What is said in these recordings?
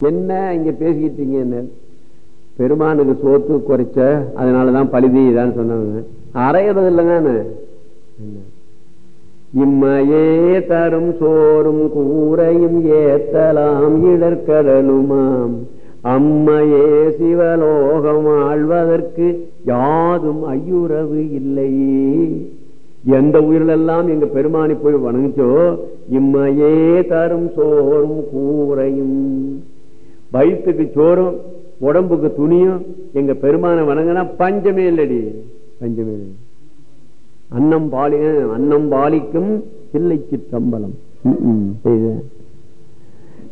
என்ன இங்க பேசிக்கிட்டு இருக்கீங்க பெருமானுக்கு சோத்து குறைச்ச அதனாலதான் பழுதி சொன்னாங்க அறையிறது இல்லைங்க இம்மையே தரும் சோறும் கூரையும் ஏத்தலாம் இடர்கடலுமாம் அம்மையே சிவலோகம் ஆழ்வதற்கு யாதும் ஐயுறவு இல்லையே எந்த உயிரிலெல்லாம் எங்க பெருமானி போய் வணங்கிச்சோ இம்மையே தரும் சோறும் கூரையும் வயிற்றுக்கு சோறும் உடம்புக்கு துணியும் எங்க பெருமான வணங்கினா பஞ்சமே இல்லடி. பஞ்சமே இல்லை அன்னம் பாலி அன்னம் பாலிக்கும் சில்லைக்கு சம்பளம்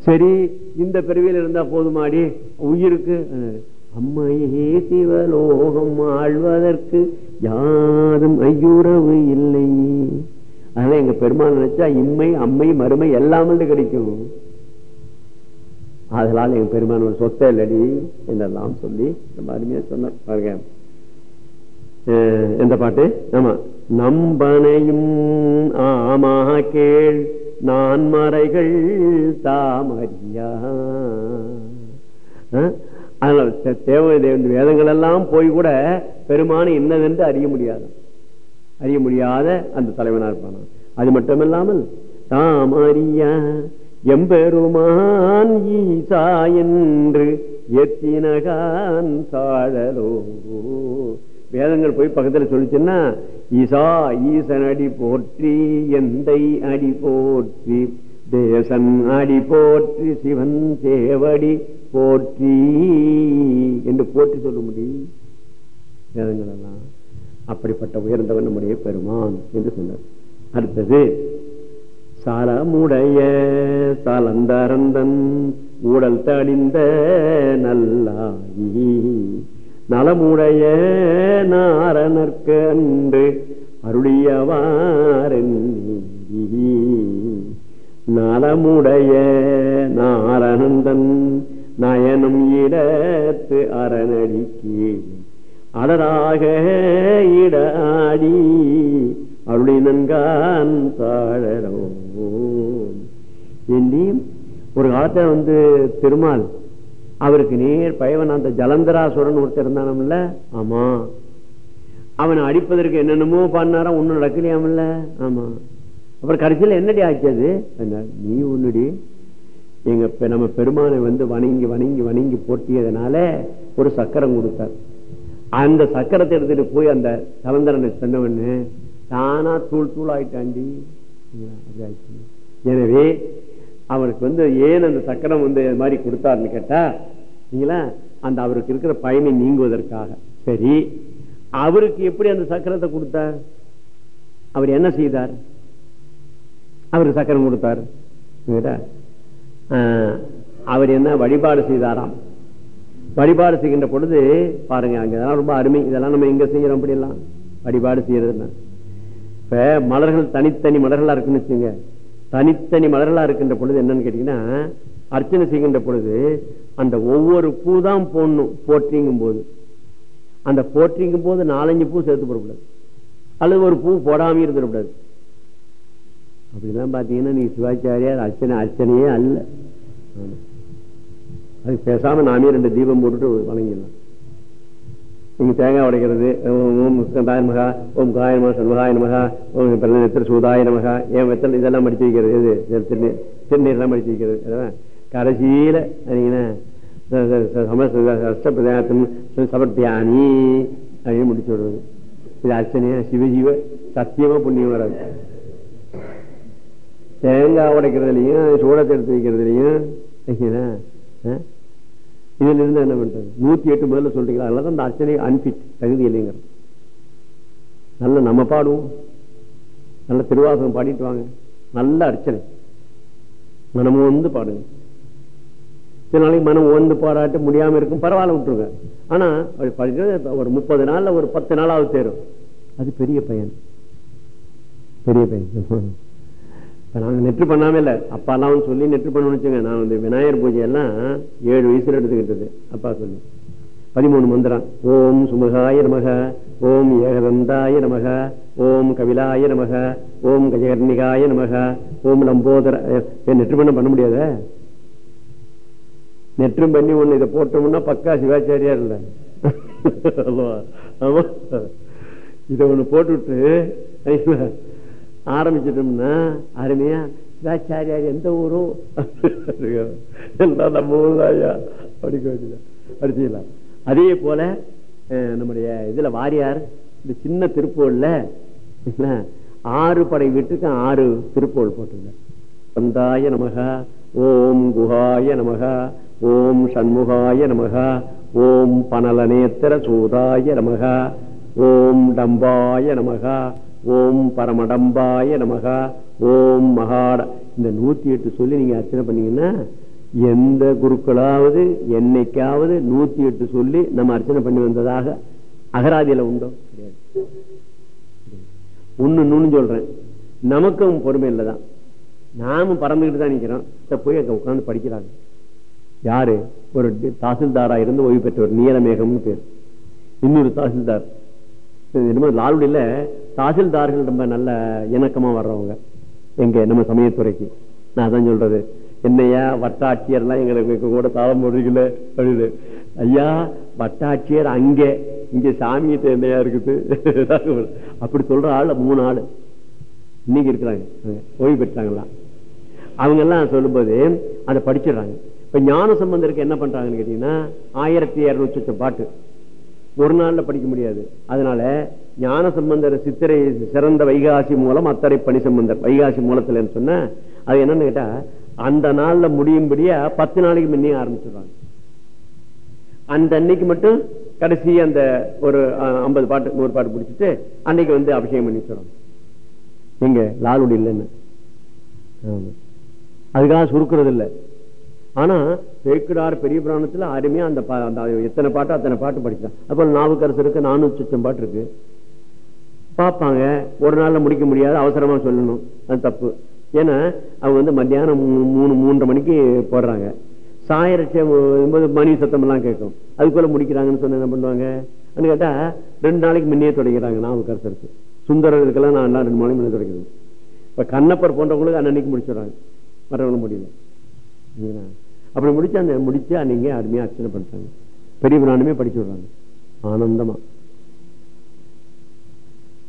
சரி இந்த பிறவியில் இருந்தா போதுமாடி. உயிருக்கு அம்மையே சிவலோகம் ஆழ்வதற்கு யாரும் ஐயுறவு இல்லை. அதனால எங்க பெருமாள் நினைச்சா இம்மை அம்மை மறுமை எல்லாமே கிடைக்கும். அதனால் எங்க பெருமான ஒரு சொத்தை இல்லடி என்றெல்லாம் சொல்லி ரொம்ப அருமையா சொன்ன பாருங்க. எந்த பாட்டு? ஆமா. நம்பனையும் ஆமா கேள் நான் மறைகள் தாமரியா அதனால தேவை வேதங்கள் எல்லாம் போய் கூட பெருமானு என்னதென்று அறிய முடியாது. அறிய முடியாத அந்த தலைவனா இருப்பானா அது மட்டுமில்லாமல் தாமரியா எம்பெருமான் ஈசா என்று எத்தினகான் சாழலோ வேதங்கள் போய் பக்கத்துல சொல்லிச்சுன்னா ஈசா ஈசன் அடி போற்றி எந்தை அடி போற்றி தேசன் அடி போற்றி சிவன் தேவடி போற்றி என்று போற்றி சொல்ல முடியும். வேதங்கள் எல்லாம் அப்படிப்பட்ட உயர்ந்தவன் நம்முடைய பெருமான் என்று சொன்னார். அடுத்தது சாலமுடைய சாலந்தரந்தன் ஊடல் தடிந்த நல்லாயி நலமுடைய நாரணர்க்கு அன்று அருளியவாறு நலமுடைய நாரணந்தன் நயனம் இடத்து அரணடிக்கு அடராக இடாடி அருளி நன்கான் தாழரோ ஒரு காலத்துல வந்து பெருமாள் அவருக்கு நேர் பயவன் அந்த ஜலந்தராசுரன் ஒருத்தர் இருந்தானம்ல ஆமா. அவனை அடிப்பதற்கு என்னென்னமோ பண்ணாரா ஒன்னும் நடக்கலையாமல்ல? ஆமா. அப்புறம் கடைசியில் என்னடி ஆச்சது நீ ஒண்ணுடி. எங்க நம்ம பெருமானை வந்து வணங்கி வணங்கி வணங்கி போட்டியதுனால ஒரு சக்கரம் கொடுத்தார். அந்த சக்கரத்தை எடுத்துட்டு போய் அந்த சலந்தரனை சொன்னவன்னு தானா தூள் தூள் ஆயிட்டாண்டி எனவே அவருக்கு வந்து ஏன் அந்த சக்கரம் வந்து இது மாதிரி கொடுத்தாருன்னு கேட்டா நீங்களா அந்த அவருக்கு இருக்கிற பயனை நீங்குவதற்காக. சரி அவருக்கு எப்படி அந்த சக்கரத்தை கொடுத்தார்? அவர் என்ன செய்தார்? அவருக்கு சக்கரம் கொடுத்தார். அவர் என்ன வழிபாடு செய்தாராம். வழிபாடு செய்கின்ற பொழுது பாருங்க அங்க இதெல்லாம் ரொம்ப அருமை. இதெல்லாம் நம்ம எங்க செய்யறோம் அப்படியெல்லாம்? வழிபாடு செய்யறதுன்னா. இப்ப மலர்கள் தனித்தனி மலர்களா இருக்குன்னு வச்சுங்க தனித்தனி மலர்களா இருக்கின்ற பொழுது என்னன்னு கேட்டீங்கன்னா அர்ச்சனை செய்கின்ற பொழுது அந்த ஒவ்வொரு பூ தான் போடணும் போற்றிங்கும் போது. அந்த போற்றிங்கும் போது நாலஞ்சு பூ சேர்த்து போடக்கூடாது. அல்லது ஒரு பூ போடாம இருந்துடக்கூடாது அப்படிலாம் பாத்தீங்கன்னா நீ சிவாச்சாரியார் அர்ச்சனை அர்ச்சனையே அல்ல. அது பேசாம நாமே ரெண்டு தீபம் போட்டுட்டு வழங்கிடலாம் நீங்க தேங்காய் உடைக்கிறது. ஓம் ஸ்கந்தாய ஓம் காய நமகா மகா ஓம் நெத்திர சூதாய நமகா ஏன் வெத்தல் இதெல்லாம் மடிச்சு வைக்கிறது? இது திருநீர் திருநீர்லாம் படிச்சு வைக்கிறது. கடைசியில சமஸ்தியாத்தம் சமர்த்தியானி அப்படின்னு முடிச்சு விடுறது இது அர்ச்சனையா? சிவஜீவ சத்தியமா புண்ணியம் வராது. தேங்காய் உடைக்கிறதுலையும் சூடத்தை எடுத்து வைக்கிறதுலையும் இதுல இருந்து என்ன பண்றது? நூத்தி எட்டு முதல்ல சொல்றீங்களா? அதனால அந்த அர்ச்சனை அன்பிட் தகுதி இல்லைங்கிற நல்ல நம்ம பாடுவோம். நல்ல திருவாசகம் பாடிட்டு வாங்க. நல்ல அர்ச்சனை. மனம் வந்து பாடுங்க. சில நாளைக்கு மனம் ஓந்து பாராட்ட முடியாம இருக்கும். பரவாயில்ல விட்டுருங்க. ஆனா படிக்கிறது ஒரு முப்பது நாள்ல ஒரு பத்து நாளாவது தேரும். அது பெரிய பையன். பெரிய பையன். நாங்க நெற்று பண்ணாம இல்ல. அப்பா எல்லாம் சொல்லி நெற்று பண்ணணும்னு வச்சுங்க நான் வந்து விநாயகர் பூஜை எல்லாம் ஏழு வயசுல எடுத்துக்கிட்டது. அப்பா சொல்லி. பதிமூணு மந்திரம். ஓம் சுமகாய நமக. ஓம் ஏகதந்தாய நமக. ஓம் கபிலாய நமக. ஓம் கஜகர்ணிகாய நமக. ஓம் லம்போதர நெற்று பண்ண பண்ண முடியாத? நெற்றும் பண்ணி ஒண்ணு இதை போட்டோம்னா பக்கா சிவாச்சாரியா இல்ல. ஆமா. இதை ஒண்ணு போட்டுவிட்டு ஆரம்பிச்சிட்டோம்னா அருமையா சிவாச்சாரியார் எந்த ஊரும் எல்லாம் நம்ம ஊர்தாயா படிக்க வேண்டியதான் படிச்சுக்கலாம். அதே போல நம்முடைய இதுல வாரியார் இந்த சின்ன திருப்பூர்ல ஆறு படை வீட்டுக்கு ஆறு திருப்போல் போட்டுங்க வந்தாய நமகா ஓம் குஹாய நமகா ஓம் சண்முகாய நமகா ஓம் பனலநேத்திர சூதாய நமகா ஓம் டம்பாய நமகா ஓம் பரமடம்பாய நமகா. ஓம் மகாட. இந்த நூத்தி எட்டு சொல்லி நீங்க அர்ச்சனை பண்ணீங்கன்னா எந்த குருக்களாவது என்னைக்காவது நூத்தி எட்டு சொல்லி நம்ம அர்ச்சனை பண்ணி வந்ததாக அகராதியில உண்டோ? கிடையாது ஒண்ணு சொல்றேன். நமக்கும் பொறுமை இல்லதான். நாமும் பறந்துகிட்டு தான் நிக்கிறோம். போய் அங்க உட்காந்து படிக்கிறாங்க. யாரு? ஒரு தாசில்தாரா இருந்து ஓய்வு பெற்றவர் நீலமேகம்னு பேர். இன்னொரு தாசில்தார். லாலுடியில தாசில்தார்கள் ரொம்ப நல்ல இணக்கமா வர்றவங்க. எங்க நம்ம சமயத்துறைக்கு. நான் அதான் சொல்றது. என்னையா வட்டாட்சியர் எல்லாம் எங்களுக்கு கூட தாளம் போடுறீங்கள அப்படின்னு. ஐயா வட்டாட்சியர் அங்கே. இங்க சாமிகிட்ட என்னையா இருக்குது. அப்படி சொல்ற ஆள் மூணு ஆள். இன்னைக்கு இருக்கிறாங்க. ஓய்வு பெற்றாங்களா? அவங்க எல்லாம் சொல்லும்போது அதை படிச்சிடுறாங்க. இப்ப ஞான சம்பந்தருக்கு என்ன பண்றாங்கன்னு கேட்டீங்கன்னா ஆயிரத்தி இரநூத்தி பாட்டு. ஒரு நாள்ல படிக்க முடியாது. அதனால ஞான சம்பந்தர் சித்திரை சிறந்த வைகாசி மூலம் அத்தரை பணி சம்பந்தர். வைகாசி மூலத்துல சொன்ன அது என்னன்னு கேட்டா அந்த நாள்ல முடியும்படியா பத்து நாளைக்கு முன்னே ஆரம்பிச்சிடுறாங்க அந்த அன்னைக்கு மட்டும் கடைசி அந்த ஒரு ஐம்பது பாட்டு நூறு பாட்டு பிடிச்சிட்டு அன்னைக்கு வந்து அபிஷேகம் பண்ணி சொல்றாங்க எங்க லாலுடி இல்லைன்னு. அதுக்காக சுருக்கிறது இல்லை. ஆனா பேக்குடார் பெரிய புராணத்துல அருமையா அந்த எத்தனை பாட்டு அத்தனை பாட்டு படிச்சான் அப்போ நாவுக்கரசருக்கு நானூத்தி சுத்தம் பாட்டு இருக்கு. பார்ப்பாங்க. ஒரு நாள்ல முடிக்க முடியாது அவசரமா சொல்லணும். அது தப்பு. ஏன்னா அவங்க வந்து மத்தியானம் மூணு மூன்றரை மணிக்கு போடுறாங்க. சாயரட்சம் மணி சத்தம் எல்லாம் கேட்கும். அதுக்குள்ள முடிக்கிறாங்கன்னு சொன்ன என்ன பண்ணுவாங்க? கேட்டா ரெண்டு நாளைக்கு முன்னே தொடங்கிறாங்க நான் கருத்தருக்கு சுந்தரர்களுக்கெல்லாம் நான் ரெண்டு மணி முன்னே தொடங்கிறது இப்ப கண்ணப்பர் போன்றவங்களுக்கு அன்னன்னைக்கு முடிச்சிடுறாங்க. மற்றவங்களும் முடியல. அப்படி முடிச்சு அந்த முடிச்சு அன்னைக்கு அருமையா அர்ச்சனை பண்றாங்க. பெரிய பிராணமே படிச்சு விடுறாங்க. ஆனந்தமா.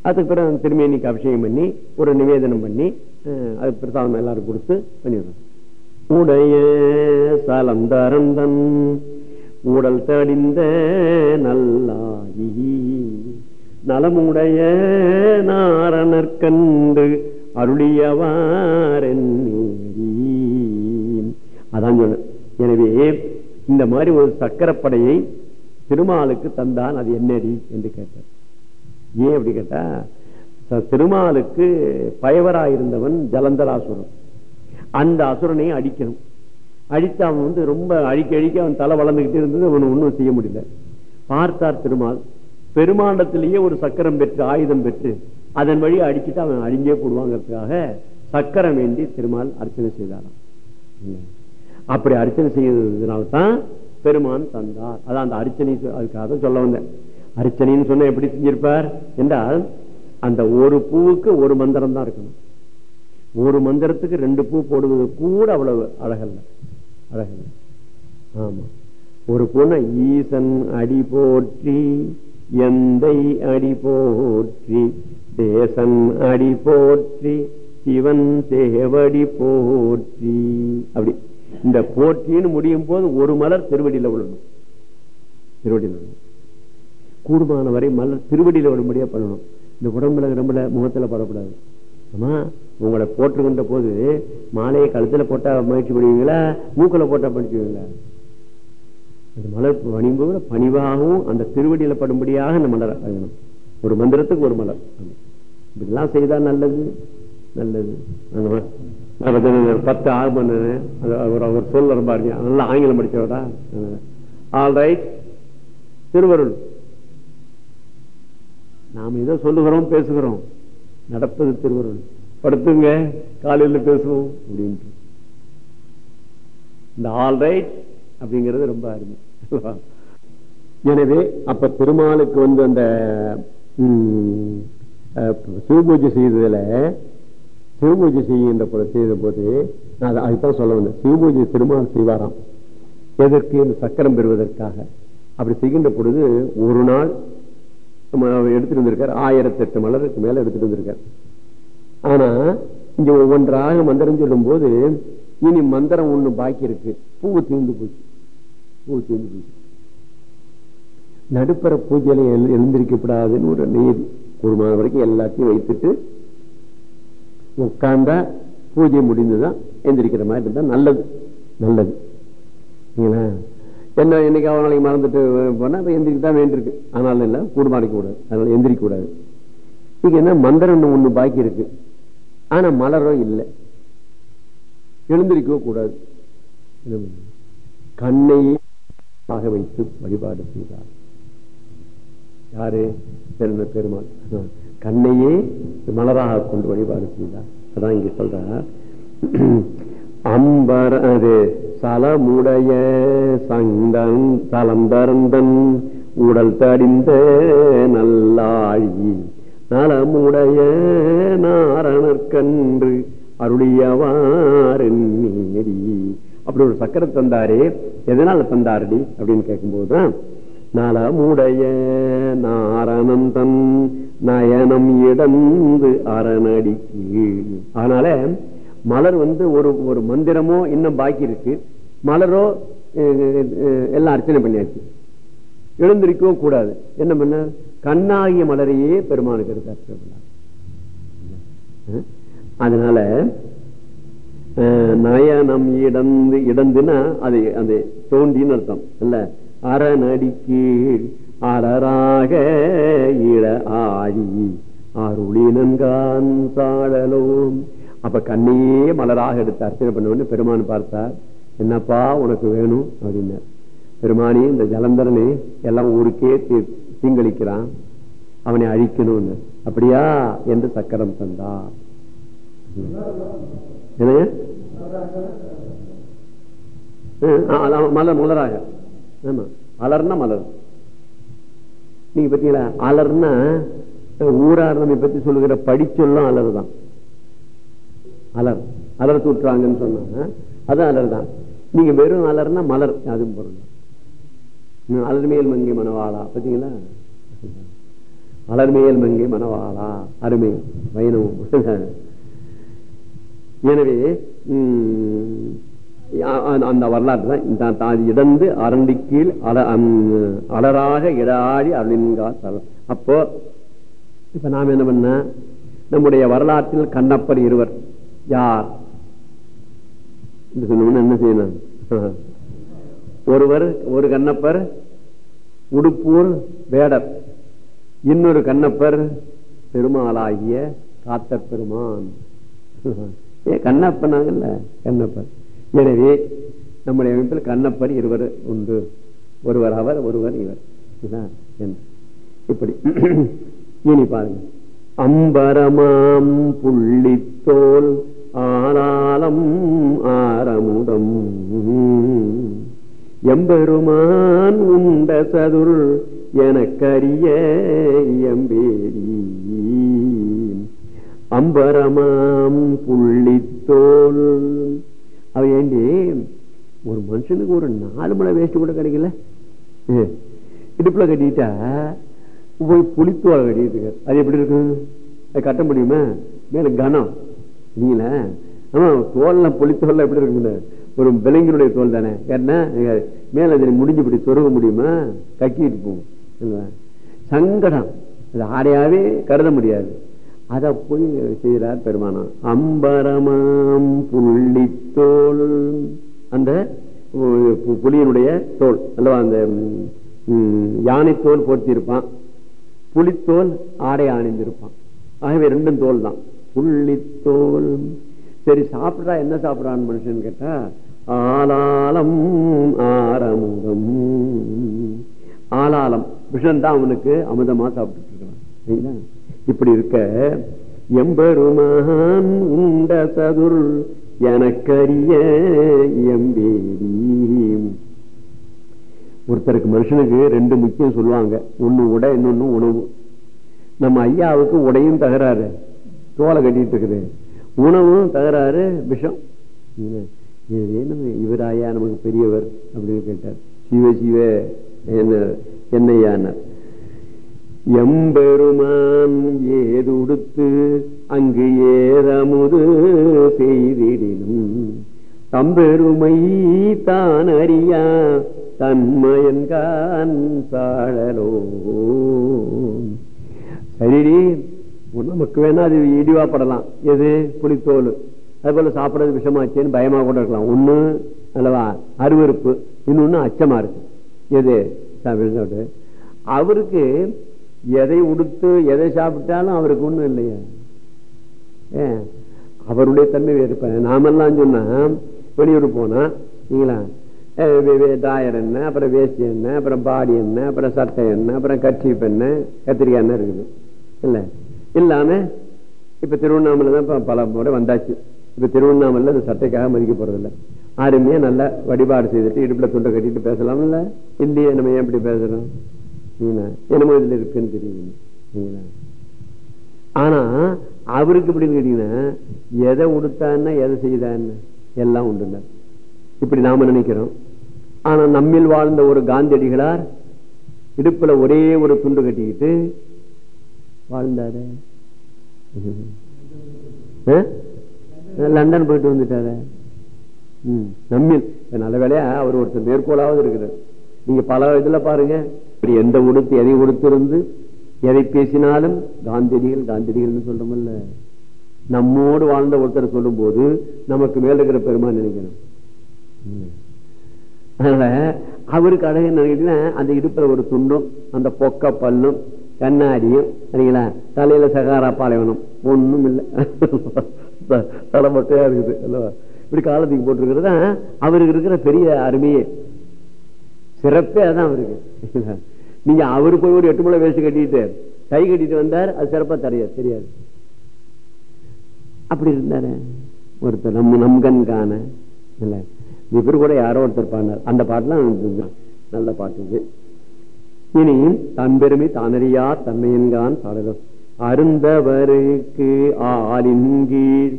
அதுக்கு பிறகு திரும்பி இன்னைக்கு அபிஷேகம் பண்ணி ஒரு நிவேதனம் பண்ணி அது பிரசாதம் எல்லாரும் கொடுத்து பண்ணிடுறோம் உடைய சலந்தரந்தன் உடல் தடிந்த நல்லாயி நலமுடைய நாரணற்கண்டு அருளியவாரென் அதான் சொன்ன எனவே இந்த மாதிரி ஒரு சக்கரப்படையை திருமாலுக்கு தந்தான் அது என்னடி என்று கேட்டார். ஏன் அப்படி கேட்டா திருமாலுக்கு பயவராயிருந்தவன் ஜலந்தராசுரன் அந்த அசுரனையும் அடிக்கணும். அடித்து அவன் வந்து ரொம்ப அழிக்க அழிக்க அவன் தலை வளர்ந்துகிட்டே இருந்தது அவன் ஒன்றும் செய்ய முடியல. பார்த்தார் திருமால் பெருமாண்டத்திலேயே ஒரு சக்கரம் பெற்று ஆயுதம் பெற்று அதன் வழி அடிச்சுட்டு அவன் அழிஞ்சே போடுவாங்கிறதுக்காக சக்கரம் வேண்டி திருமால் அர்ச்சனை செய்தாராம். அப்படி அர்ச்சனை செய்ததுனால்தான் பெருமான் தந்தார். அதான் அந்த அர்ச்சனை அதுக்காக சொல்ல வந்தேன். அர்ச்சனைன்னு சொன்ன எப்படி செஞ்சிருப்பார்? என்றால் அந்த ஒரு பூவுக்கு ஒரு மந்திரம் தான் இருக்கணும். ஒரு மந்திரத்துக்கு ரெண்டு பூ போடுவது கூட அவ்வளவு அழகல்ல. அழகல்ல. ஆமா. ஒரு பூனை ஈசன் அடி போற்றி எந்தை அடி போற்றி தேசன் அடி போற்றி சிவன் தேவடி போற்றி. அப்படி. இந்த போற்றின்னு முடியும் போது ஒரு மலர் திருவடியில் விழணும். திருவடியில் விழணும். கூடுமான வரை மலர் திருவடியில் விடும்படியா பண்ணணும். இந்த உடம்புல ரொம்ப முகத்துல படக்கூடாது. ஆமா உங்களை போட்டுக்கின்ற போது மாலையை கழுத்துல போட்டா முயற்சி பண்ணுவீங்களா? மூக்கல போட்டா படிச்சுவீங்களா அந்த மலர் பணிம்போது பணிவாகவும் அந்த திருவடியில படும்படியாக அந்த மலர் அழகணும் ஒரு மந்திரத்துக்கு ஒரு மலர். இப்படிலாம் செய்தா நல்லது நல்லது. பத்து ஆறு மணி அவர் சொல்ல ரொம்ப நல்லா ஆங்கிலம் படிச்சவரா? ஆல் ரைட் திருவருள். நாம் ஏதோ சொல்லுகிறோம் பேசுகிறோம். நடப்பது திருவருள். படுத்துங்க காலையில் பேசுவோம் அப்படின்ட்டு. இந்த ஆல் ரைட் அப்படிங்கிறது ரொம்ப அருமை. எனவே அப்ப பெருமாளுக்கு வந்து அந்த சிவபூஜை செய்ததுல சிவபூஜை செய்கின்ற செய்த போது நான் அதுதான் சொல்ல வந்தேன். சிவபூஜை திருமால் செய்வாராம். எதற்கு? இந்த சக்கரம் பெறுவதற்காக. அப்படி செய்கின்ற பொழுது ஒரு நாள் எடுத்துட்டு வந்திருக்காரு. ஆயிரத்தி எட்டு மலருக்கு மேல எடுத்துட்டு வந்திருக்காரு. ஆனா இங்க ஒவ்வொன்றாக மந்திரம் சொல்லும் போது இனி மந்திரம் ஒண்ணு பாக்கி இருக்கு. பூவு தீர்ந்து போச்சு. பூவு தீர்ந்து போச்சு. நடுப்பற பூஜையில எழு- எழுந்திருக்கப்படாதுன்னு ஒரு நீதி மாதம் வரைக்கும் எல்லாத்தையும் வைத்துட்டு உட்கார்ந்தா பூஜை முடிந்துதான் எந்திரிக்கிற மாதிரி இருந்தா நல்லது. நல்லது. என்ன என்னைக்கு அவன் நாளைக்கு மறந்துட்டு போனா அப்ப எந்திரிக்க தான் வேண்டியிருக்கு. அதனால இல்ல கூடுமாடிக்க கூடாது அதனால எந்திரிக்க கூடாது இங்க என்ன மந்திரம் ஒண்ணு பாக்கி இருக்கு. ஆனா மலரோ இல்லை. எழுந்திருக்கவே கூடாது. கண்ணையே ஆக வைத்து வழிபாடு செய்தார். யாரு? பெருமை பெருமாள். கண்ணையே மலராக கொண்டு வழிபாடு செய்தார். அதான் இங்க சொல்றார். அம்பர் அது சலமுடைய தலம் சலந்தரந்தன் உடல் தடிந்த நல்லாழி நலமுடைய நாரணற்கன்று அருளியவாறு நேடி அப்படி ஒரு சக்கரை தந்தாரே எதனால தந்தாரடி? அப்படின்னு கேட்கும்போதுதான் நலமுடைய நாரணந்தன் நயனம் இடந்து அரணடி கீழ். அதனால மலர் வந்து ஒரு ஒரு மந்திரமோ இன்னும் பாக்கி இருக்கு. மலரோ எல்லாம் அர்ச்சனை பண்ணியாச்சு. எழுந்திருக்கவும் கூடாது. என்ன பண்ண? கண்ணாகிய மலரையே பெருமானுக்கு எடுத்து அர்ச்சனை பண்ணார் அதனால நயனம் இடந்து இடந்துன்னா அது அந்த தோண்டின்னு அர்த்தம். இல்ல அரணடி கீழ் அலராக இள ஆழி அருளினன்கான் சாழலோம் அப்ப கண்ணையே மலராக எடுத்து அர்ச்சனை பண்ண உடனே பெருமான் பார்த்தார். என்னப்பா உனக்கு வேணும் அப்படின்னார். பெருமானி இந்த ஜலந்தரனே எல்லாம் ஊருக்கே தீ- தீங்களிக்கிறான். அவனை அழிக்கணும்னு. அப்படியா? என்று சக்கரம் தந்தா மலர் மலராக. ஆமா. அலர்னா மலர். நீங்க பாத்தீங்களா அலர்னா ஊரார் நம்ம பத்தி சொல்லுகிற படிச்சொல்லும் அலர் தான் அலர். அலர் தூட்டுறாங்கன்னு சொன்னாங்க. அது அலர் தான். நீங்க வெறும் அலர்னா மலர் அதுவும் பொருள். தான். அலர்மேல் மங்கி மணவாளா பாத்தீங்களா அலர்மேல் மங்கி மனவாளா அருமை வைணவம். எனவே உம், அந்த வரலாற்று தான் தான் இடந்து அரண்டி கீழ் அல அலராக இடாடி அருளின்கார் தலம். அப்போ இப்ப நாம் என்ன பண்ண? நம்முடைய வரலாற்றில் கண்ணப்பர் இருவர். யார்? சொன்னோம்னா என்ன செய்யணும்? ஒருவர் ஒரு கண்ணப்பர் உடுப்பூர் வேடர். இன்னொரு கண்ணப்பர் பெருமாளாகிய காத்த பெருமான். ஏ கண்ணப்பனாங்கல்ல கண்ணப்பர். எனவே நம்முடைய அமைப்பில் கண்ணப்பர் இருவர் உண்டு. ஒருவர் அவர் ஒருவர் இவர். இப்படி. இனி பாருங்க. அம்பரமாம் புள்ளித்தோல் ஆனாலம் ஆரமுதம். எம்பெருமான் உண்ட சதுர் எனக்கரிய எம்பேரி அம்பரமாம் புள்ளித்தோல். அவ ஏண்டி ஒரு மனுஷனுக்கு ஒரு நாலு மலை வேஸ்ட் கூட கிடைக்கல? இடுப்புல கட்டிட்டா போய் புளித்தோலை கட்டிட்டு இருக்காரு. அது எப்படி இருக்கும்? அது கட்ட முடியுமா? மேல கனம் இல்லைங்களா ஆமா தோல்ல புளித்தோல்ல எப்படி இருக்குங்க ஒரு விலங்கினுடைய தோல் தானே. கேட்டா மேல அதை முடிஞ்சு இப்படி சொருக முடியுமா? கக்கிட்டு போகும். சங்கடம். அது ஆடையாவே கருத முடியாது. அத போய் செய்யறார் பெருமானம் அம்பரமாம் புள்ளித்தோல் அந்த பு- புலியினுடைய தோல். அல்லவா அந்த யானை தோல் போர்த்தியிருப்பான். புலித்தோல் ஆடை அணிந்திருப்பான் ஆகவே ரெண்டும் தோல் தான் புள்ளித்தோல். சரி சாப்பிடுறா என்ன சாப்பிடுறான்னு மனுஷன் கேட்டா ஆலாலம் ஆரமுதம் ஆலாலம் விஷம் தான் அவனுக்கு அமுதமா சாப்பிட்டு இருக்கிறான். சரிங்களா? இப்படி இருக்க எம்பெருமான் உண்ட சதுர் எனக்கரிய எம்பேரி ஒருத்தருக்கு மனுஷனுக்கு ரெண்டு முக்கியம் சொல்லுவாங்க. ஒண்ணு உடை இன்னொன்னு உணவு. நம்ம ஐயாவுக்கு உடையும் தகராறு. தோலை கட்டிட்டு இருக்குது. உணவும் தகராறு விஷம். இவராயா நமக்கு பெரியவர் அப்படின்னு கேட்டார். சிவ சிவ என்ன என்னையானார் எம்பெருமான் ஏதுடுத்து அங்கு ஏதமுது செய்திடினும். தம்பெருமை தான் அறியா தன்மயன்கான் சாழலோ. சரி நமக்கு வேணா அது இடிவாப்படலாம் எது? புளித்தோல். அது போல சாப்பிடறது விஷமாச்சேன்னு பயமா கூட இருக்கலாம். ஒண்ணு அல்லவா? அருவருப்பு. இன்னொன்னு அச்சமா இருக்கு. எது? சாப்பிட்டு அவருக்கு எதை உடுத்து எதை சாப்பிட்டாலும் அவருக்கு ஒண்ணும் இல்லையா. ஏ? அவருடைய தன்மை வேறுப்ப நாமெல்லாம் சொன்னா வெளியூர் போனா நீங்களா? டாயர் என்ன அப்புறம் வேஷ்டி என்ன அப்புறம் பாடி என்ன அப்புறம் சட்டை என்ன அப்புறம் கட்சிப் என்ன கத்திரிக்காய் என்ன இருக்குது? இல்லை? இல்லாம இப்ப திருவண்ணாமலை தான் பல முறை வந்தாச்சு. இப்ப திருவண்ணாமலை இந்த சட்டைக்காக மதிக்க போறதில்ல. அருமையா நல்லா வழிபாடு செய்துட்டு இடுப்புல துண்டை கட்டிட்டு பேசலாம்ல? இல்லையே நம்ம ஏன் இப்படி பேசுறோம்? என்னமோ இதுல இருக்குன்னு தெரியுது. ஆனா அவருக்கு இப்படின்னு கேட்டீங்கன்னா எதை உடுத்தான்னா எதை செய்தான்னு? எல்லாம் உண்டு இப்படி நாம நினைக்கிறோம். ஆனா நம்மில் வாழ்ந்த ஒரு காந்தியடிகளார் இடுப்புல ஒரே ஒரு துண்டு கட்டிக்கிட்டு வாழ்ந்தாரு. லண்டன் போயிட்டு வந்துட்டாரு. நம்மில். நல்ல வேலையா அவர் ஒருத்தர் மேற்கோளாவது இருக்கிறார். நீங்க பல இதுல பாருங்க. இப்படி எந்த உடுத்து எதை உடுத்திருந்து எதை பேசினாலும் காந்தியடிகள் காந்தியடிகள் சொல்றோம்ல நம்மோடு வாழ்ந்த ஒருத்தர் சொல்லும் போது நமக்கு மேல இருக்கிற பெருமா நினைக்கணும். அதனால அவருக்கு அழகு நினைக்கிட்டீங்கன்னா அந்த இடுப்புல ஒரு துண்டும் அந்த பொக்க பல்லும் கண்ணாடியும் சரிங்களா? தலையில சகாரா பாலைவனம். ஒண்ணும் இல்லை. தலைமட்டையா இருக்குது அல்லவா? இப்படி காலத்துக்கு போட்டிருக்கிறது? அவருக்கு இருக்கிற பெரிய அருமையே. சிறப்பே அதான் அவருக்கு. நீங்க அவரு போய் ஒரு எட்டு முளை வேஸ்ட் கட்டிட்டு கை கட்டிட்டு வந்தார் அது சிறப்பா தெரியாது தெரியாது. அப்படி இருந்தாரு. ஒருத்தர் நம்ம நம் கண் காண இல்ல? இவர் கூட யாரோ ஒருத்தர் பாடினார். அந்த பாட்டுலாம் நல்ல பாட்டு இது. இனி தன் பெருமை தானறியா தன்மையன்கான் பாடலும் அருந்தவருக்கு ஆளின் கீழ்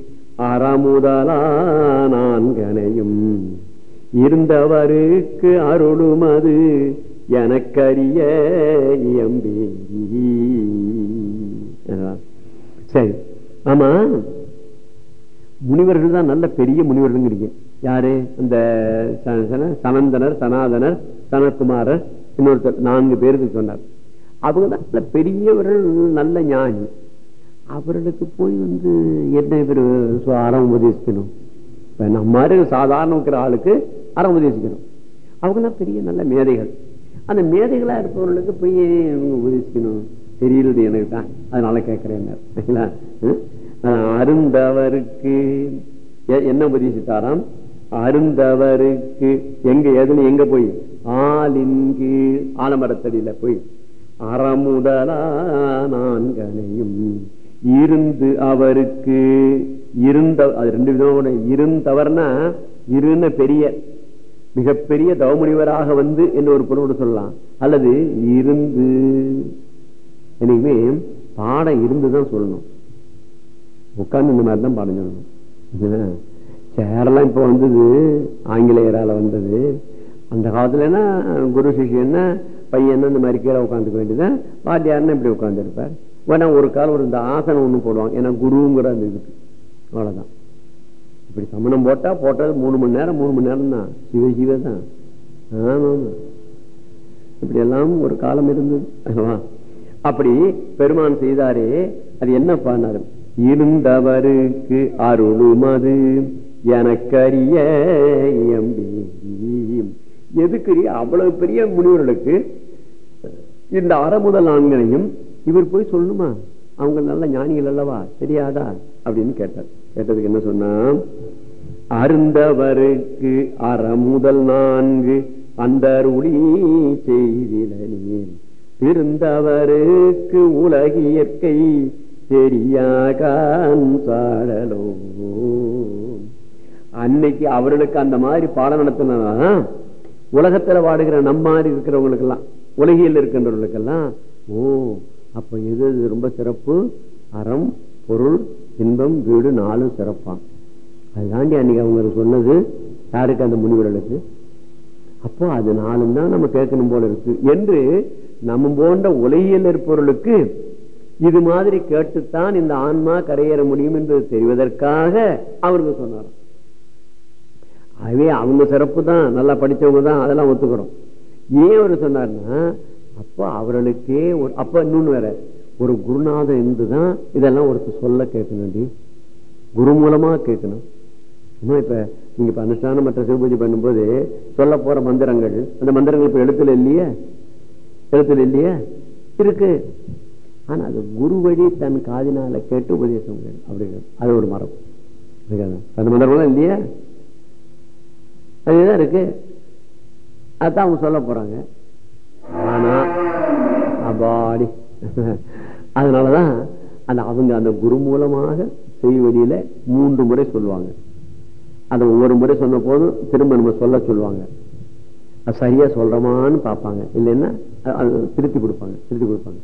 அறமுதலானான்கனையும் இருந்தவருக்கு அருளுமது எனக்கரிய இயம்பேரி சரி. ஆமா முனிவர்கள் தான் நல்ல பெரிய முனிவர்கள் யாரு? இந்த சனந்தனர் சனாதனர் சனகுமாரர் இன்னொருத்தர் நான்கு பேருக்கு சொன்னார். அவங்க தான் பெரியவர்கள் நல்ல ஞானி. அவர்களுக்கு போய் வந்து என்ன பேர் அறம் உபதேசிக்கணும் இப்போ நம்ம சாதாரண இருக்கிற ஆளுக்கு அறம் உபதேசிக்கணும் அவங்களாம் பெரிய நல்ல மேதைகள். அந்த மேதைகளா இருப்பவர்களுக்கு போய் உபதேசிக்கணும். தெரியலது எனக்கு தான். அதனால கேட்கிறேன் அருந்தவருக்கு என்ன உபதேசித்தாராம்? அருந்தவருக்கு. எங்க எதுல எங்க போய்? ஆளின் கீழ் ஆலமரத்தடியில போய் அறமுதலா நான்கனையும் இருந்து அவருக்கு இருந்த அது ரெண்டு விதமான இருந்தவர்னா இருந்த பெரிய மிகப்பெரிய தவமுனிவராக வந்து என்று ஒரு பொருளோடு சொல்லலாம். அல்லது இருந்து. என்னைக்குமே பாடம் இருந்துதான் சொல்லணும். உட்கார்ந்து இந்த மாதிரி தான் பாடம் சொல்லணும். சேரெல்லாம் இப்ப வந்தது ஆங்கிலேயரால வந்தது. அந்த காலத்துலன்னா குரு சிஷியன்னா பையன் இந்த மாதிரி கீழே உட்காந்துக்க வேண்டியதான் வாத்தியாருன்னா இப்படி உட்கார்ந்து ஏன்னா ஒரு காலம் ஒரு இந்த ஆசனம் ஒண்ணு போடுவாங்க. ஏன்னா குருங்கிற அந்த இதுக்கு அவ்வளவுதான். இப்படி சமணம் போட்டா போட்டது மூணு மணி நேரம் மூணு மணி நேரம் தான் சிவ சிவ தான் ஆமா இப்படி எல்லாம் ஒரு காலம் இருந்தது. அப்படி பெருமான் செய்தாரே அது என்ன பண்ணாரு? இருந்தவருக்கு அருளுமது எனக்கரிய எதுக்கு அவ்வளவு பெரிய முனிவர்களுக்கு இந்த அறமுதல் நான்கனையும் இவர் போய் சொல்லணுமா? அவங்க நல்ல ஞானிகள் அல்லவா? தெரியாதா? அப்படின்னு கேட்டார். கேட்டதுக்கு என்ன சொன்னா அருந்தவருக்கு அறமுதல் நான்கு அந்த அருளி செய்திடனேன் திருந்தவருக்கு உலகியற்கை இயற்கை தெரியாகலோ அன்னைக்கு அவர்களுக்கு அந்த மாதிரி பாடம் நடத்தினாதான் உலகத்துல வாடுகிற நம்ம மாதிரி இருக்கிறவங்களுக்கு எல்லாம் உலகியில் இருக்கின்றவர்களுக்கெல்லாம் ஓ அப்ப எது ரொம்ப சிறப்பு. அறம் பொருள் இன்பம் வீடு நாளும் சிறப்பான் அதுதாண்டி அன்னைக்கு அவங்க சொன்னது யாருக்கு அந்த முனிவர்களுக்கு? அப்போ அது நாளும் தான் நம்ம கேட்கணும் போல இருக்கு. என்று நம்ம போன்ற உலகியல் இருப்பவர்களுக்கு இது மாதிரி கேட்டுத்தான் இந்த ஆன்மா கரையேற முடியும் என்பது தெரிவதற்காக அவருக்கு சொன்னார் ஆகவே அவங்க சிறப்பு தான். நல்லா படித்தவங்க தான் அதெல்லாம் ஒத்துக்கிறோம். ஏன் அவர் சொன்னார்னா அப்ப அவர்களுக்கே ஒரு அப்போ இன்னொன்னு வேற ஒரு குருநாதன் இருந்துதான் இதெல்லாம் ஒருத்தர் சொல்ல கேட்கணும்டி குரு மூலமா கேட்கணும். இப்ப நீங்க இப்போ அனுஷ்டானம் மற்ற சிவபூஜை பண்ணும்போது சொல்ல போற மந்திரங்கள் அந்த மந்திரங்கள் இப்போ எழுத்துல இல்லையே? எழுத்துல இல்லையே? இருக்கு. ஆனா அது குரு வழி தன் காதினால கேட்டு உபதேசம் அப்படிங்கிறது அது ஒரு மரம் அந்த மந்திரம்லாம் இல்லையா? அதுதான் இருக்கு. அதான் அவங்க சொல்ல போறாங்க. ஆனா அபாடி. அதனாலதான் அந்த அவங்க அந்த குரு மூலமாக செய்வதியில மூன்று முறை சொல்லுவாங்க. அந்த ஒவ்வொரு முறை சொன்ன போதும் திரும்ப நம்ம சொல்ல சொல்லுவாங்க. அது சரியா சொல்றோமான்னு பார்ப்பாங்க. இல்லைன்னா திருத்தி கொடுப்பாங்க. திருத்தி கொடுப்பாங்க.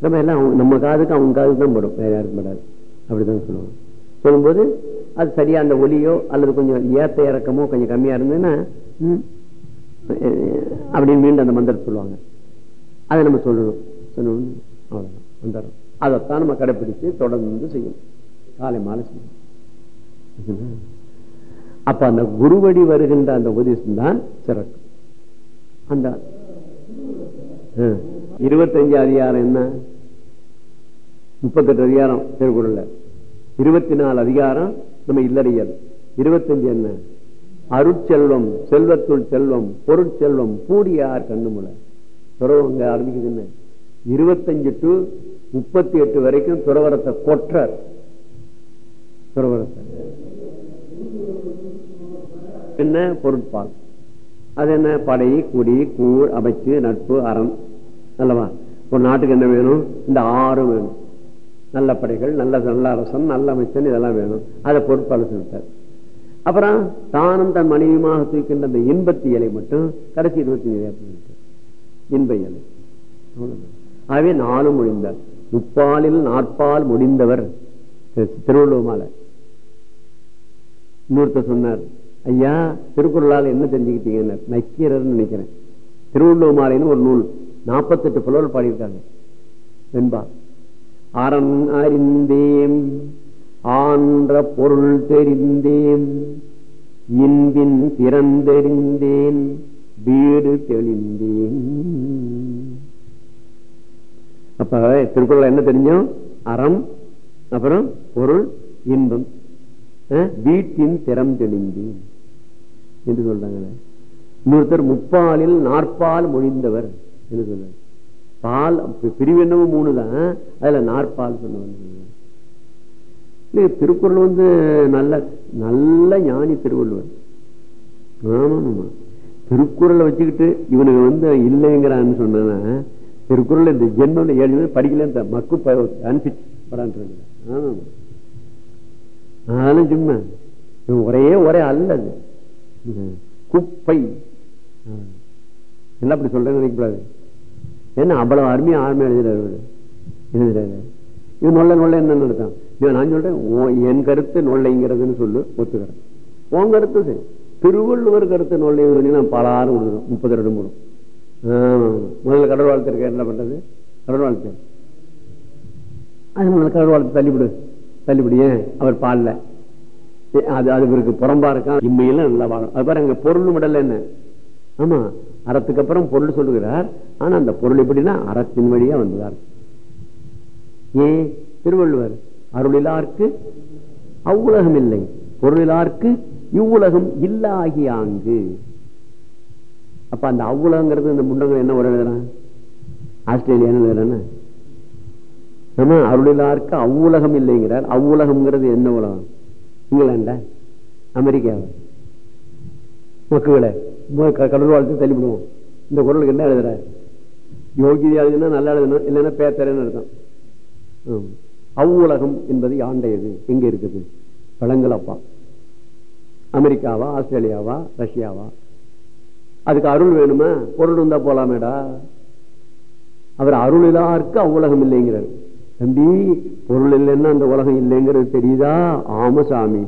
நம்ம எல்லாம் நம்ம காதுக்கு அவங்க காதுக்கு தான் படும். வேற யாருக்கும் படாது. அப்படிதான் சொல்லுவாங்க. சொல்லும்போது அது சரியா அந்த ஒலியோ அல்லது கொஞ்சம் ஏத்த இறக்கமோ கொஞ்சம் கம்மியா இருந்ததுன்னா அப்படின்னு மீண்டும் அந்த மந்திரத்தை சொல்லுவாங்க. அதை நம்ம சொல்லணும் சொல்லணும் அவ்வளவுதான். மந்திரம் அதைத்தான் நம்ம கடைபிடிச்சு தொடர்ந்து செய்யணும். காலை மாலை செய்யணும். அப்ப அந்த குருவடி வருகின்ற அந்த உபதேசம் தான் சிறக்கும் அந்த இருபத்தஞ்சு அதிகாரம் என்ன? முப்பத்தெட்டு அதிகாரம் திருக்குறள் இருபத்தி நாலு அதிகாரம் நம்ம இல்லறியல் இருபத்தஞ்சு என்ன? அருட்செல்வம் செல்வத்துள் செல்வம் பொருட்செல்வம் பூடியார் கண்ணுமுல துறவங்க ஆரம்பிக்குது என்ன? இருபத்தஞ்சு டு முப்பத்தி எட்டு வரைக்கும் துறவரத்தை கொற்றார். துறவரத்தை என்ன? பொருட்பால். அது என்ன? படை குடி கூழ் அமைச்சு நட்பு அறம். அல்லவா? ஒரு நாட்டுக்கு என்ன வேணும்? இந்த ஆறு வேணும். நல்ல படைகள் நல்ல நல்ல அரசன் நல்ல அமைச்சன் இதெல்லாம் வேணும். அதை பொருட்பால் சொல்லிட்டார். அப்புறம் தானும் தன் மனைவியுமாக தூக்கின்ற அந்த இன்பத்தி இலை மட்டும் கடைசி இருபத்தி ஏழு இன்ப இலை. ஆகவே நாளும் முடிந்தார் முப்பாலில் நாற்பால் முடிந்தவர் திருவள்ளுவமால இன்னொருத்தர் சொன்னார் ஐயா திருக்குறளால் என்ன தெரிஞ்சுக்கிட்டீங்க நக்கீரர் நினைக்கிறேன். திருவள்ளுவ மாலைன்னு ஒரு நூல் நாற்பத்தெட்டு புலவர் பாடியிருக்காங்க. வெண்பா. அரண் அறிந்தேன் ஆன்ற பொருள் தெரிந்தேன் இன்பின் திறந்தெறிந்தேன் வீடு தெளிந்தேன். அப்ப திருக்குறள் என்ன தெரிஞ்சோம்? அறம் அப்புறம் பொருள் இன்பம். வீட்டின் திறம் தெளிந்தேன் என்று சொல்றாங்களே. இன்னொருத்தர் முப்பாலில் நாற்பால் மொழிந்தவர் என்று சொல்ற பால் பிரிவு என்னவோ மூணு தான் அதுல நாற்பால் சொன்னவன் திருக்குறள் வந்து நல்ல நல்ல ஞானி திருவள்ளுவர். ஆமா திருக்குறளை வச்சுக்கிட்டு இவனுக்கு வந்து இல்லைங்கிறான்னு சொன்னா திருக்குறள் இந்த ஜென்மம் ஏழு படிக்கல இந்த மக்கு அன்பிட் படான்றாங்க ஆமா ஆனாலும் சும்மா ஒரே ஒரே அல்லது குப்பை. என்ன அப்படி சொல்றேன்னு நினைக்கக்கூடாது. என்ன அவ்வளவு அருமையா ஆர்மை எழுதுறாரு எழுதுறாரு. இது நொல்ல நொல்ல என்ன நடத்தான் இவன் நான் சொல்றேன் என் கருத்து நொல்லைங்கிறதுன்னு சொல்லு ஒத்துக்கிறேன். உன் கருத்து சரி. திருவள்ளுவர் கருத்து நொல்லை நான் ஆறு கொடுக்குறோம் முப்பது ரெண்டு மூணு முதல்ல கடல் வாழ்த்து இருக்க என்ன பண்றது? கடல் வாழ்த்து. அது முதல்ல கடல் வாழ்த்து தள்ளிவிடு. தள்ளிவிடு ஏன்? அவர் பாடல அது அது இவருக்கு புறம்பா இருக்கான் இம்மையெல்லாம் நல்லா வாழும் அது பாருங்க பொருள் விடல என்ன? ஆமா. அறத்துக்கு அப்புறம் பொருள் சொல்லுகிறார். ஆனா அந்த பொருள் எப்படின்னா அறத்தின் வழியா வந்ததார் ஏன்? திருவள்ளுவர் அருளிலார்க்கு அவ்வுலகம் இல்லை. பொருளிலார்க்கு இவ்வுலகம் இல்லாகியாங்கு அப்ப அந்த அவ்வுலகங்கிறது இந்த முண்டங்கள் என்ன ஒரு எழுதுறான் ஆஸ்திரேலியான்னு எழுதுறான. ஆமா அருளிலார்க்கு அவ்வுலகம் இல்லைங்கிறார். அவ்வுலகம்ங்கிறது என்ன உலகம்? இங்கிலாண்ட அமெரிக்காவை மக்களை கடல் வாழ்த்து தள்ளிவிடுவோம். இந்த குரலுக்கு என்ன எழுதுற? யோகிதி எழுதுனா நல்லா எழுதணும் இல்லைன்னா பேத்தரன்னு அர்த்தம். அவ்வுலகம் என்பது ஆண்டையது எங்க இருக்குது? பழங்களப்பா அமெரிக்காவா ஆஸ்திரேலியாவா ரஷ்யாவா? அதுக்கு அருள் வேணுமா? பொருள் இருந்தா போலாமேடா. அவர் அருளிலாருக்கு அவ்வுலகம் இல்லைங்கிறார். தம்பி பொருள் இல்லைன்னா அந்த உலகம் இல்லைங்கிறது தெரியுதா? ஆமசாமி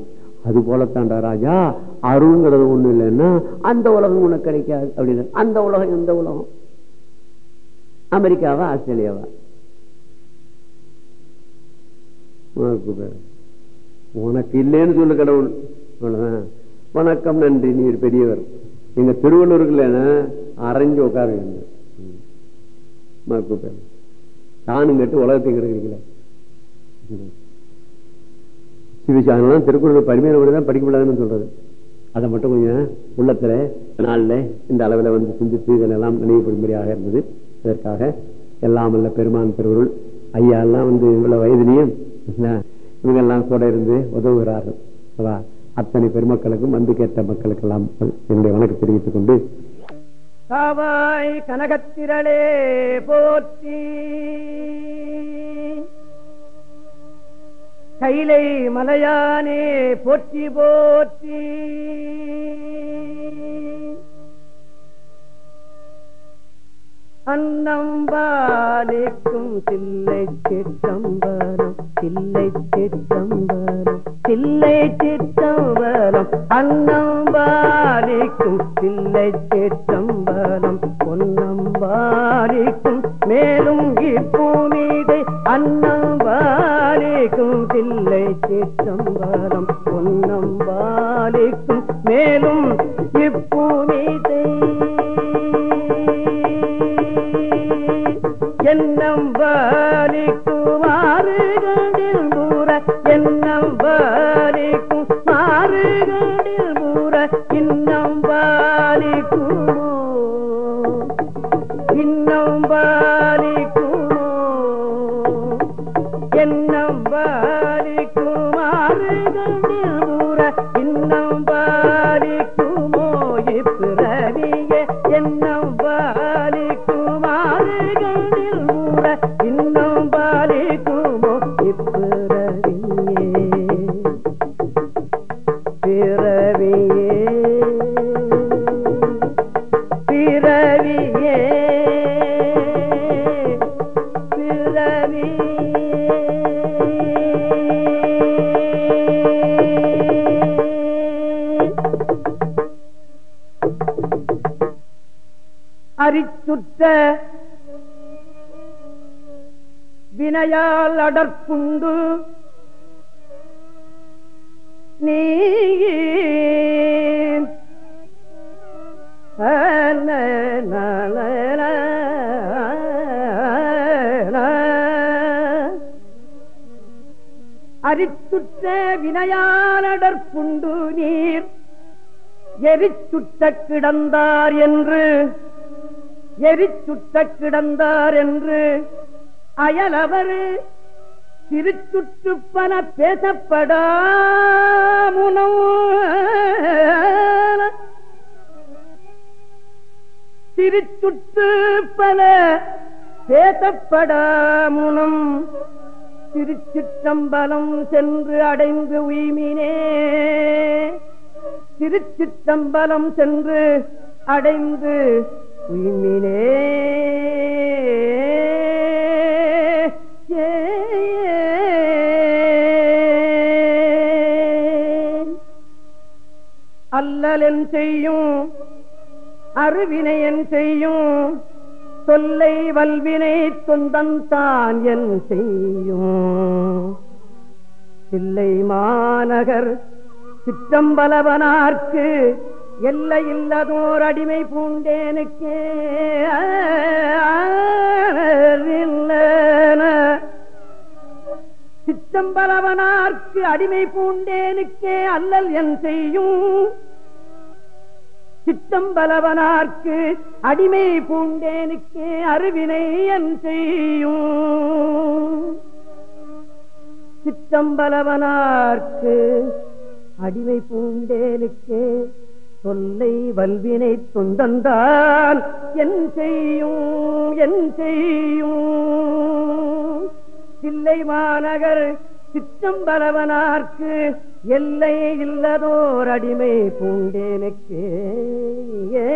அது போலத்தாண்டா ராஜா. அருங்கிறது ஒண்ணு இல்லைன்னா அந்த உலகம் உனக்கு கிடைக்காது அப்படின்னு. அந்த உலகம் எந்த உலகம்? அமெரிக்காவா ஆஸ்திரேலியாவா? உனக்கு பேரு. உனக்கு இல்லைன்னு சொல்லு கடவுள். அவ்வளவுதான். வணக்கம் நன்றி நீர் பெரியவர். எங்க திருவள்ளூருக்குள்ள அரைஞ்சு உட்கார. கூப்பிட்டு தானும் கேட்டு உலகத்தை கிடைக்கல சிவசாதனம் திருக்குறள் பரிமையில தான் முடியாதுன்னு சொல்றது. அதை மட்டும் கொஞ்சம் உள்ளத்துல நாள்ல இந்த அளவில் வந்து சிந்தித்து இதெல்லாம் நினைவுபடும்படியாக இருந்தது இதற்காக எல்லாம் அல்ல பெருமான் திருவருள் ஐயா எல்லாம் வந்து இவ்வளவு வயதிலையும் இவங்க எல்லாம் கூட இருந்து உதவுகிறார்கள் அல்லவா? அத்தனை பெருமக்களுக்கும் வந்து கேட்ட மக்களுக்கெல்லாம் என்னுடைய வணக்கம் தெரிவித்துக் கொண்டு காவாய் கனகத்திரளே போற்றி கைலை மலையானே போற்றி போற்றி. அன்னம்பாலிக்கும் தில்லை சிற்றம்பரம் தில்லை சிற்றம்பரம் தில்லை சிற்றம்பரம் அன்னம்பாலிக்கும் தில்லை சிற்றம்பரம் பொன்னம்பாலிக்கும் மேலும் இப்பூமிதை அன்ன தில்லை சிற்றம்பலம் இன்னும் வினையால் அடற்புண்டு நீ அரிச்சுற்ற வினையாலடற்புண்டு நீர். எரிச்சுட்ட கிடந்தார் என்று. எரிச்சுட்ட கிடந்தார் என்று. அயலவர் திருச்சுற்றுப்பன பேசப்படா திருச்சுற்று பல பேசப்படாமுனம் திருச்சிற்றம்பலம் சென்று அடைந்து உய்மினே. திருச்சிற்றம்பலம் சென்று அடைந்து உய்மினே. அல்லலன் செய்யும் அருவினையன் செய்யும் தொல்லை வல்வினை தொந்தந்தான் என் செய்யும். தில்லை மாநகர் சிற்றம்பலவனார்க்கு எல்லை இல்லதோர் அடிமை பூண்டேனுக்கே சிற்றம்பலவனார்க்கு அடிமை பூண்டேனுக்கே அல்லல் என் செய்யும். சித்தம்பலவனார்க்கு அடிமை பூண்டேனுக்கே அருவினை என் செய்யும். சித்தம்பலவனார்க்கு அடிமை பூண்டேனுக்கே தொல்லை வல்வினை தொந்தந்தான். என் செய்யும் என் செய்யும். தில்லை மாநகர் சிற்றம்பலவனார்க்கு எல்லை இல்லதோர் அடிமை பூண்டேனுக்கு. ஏ,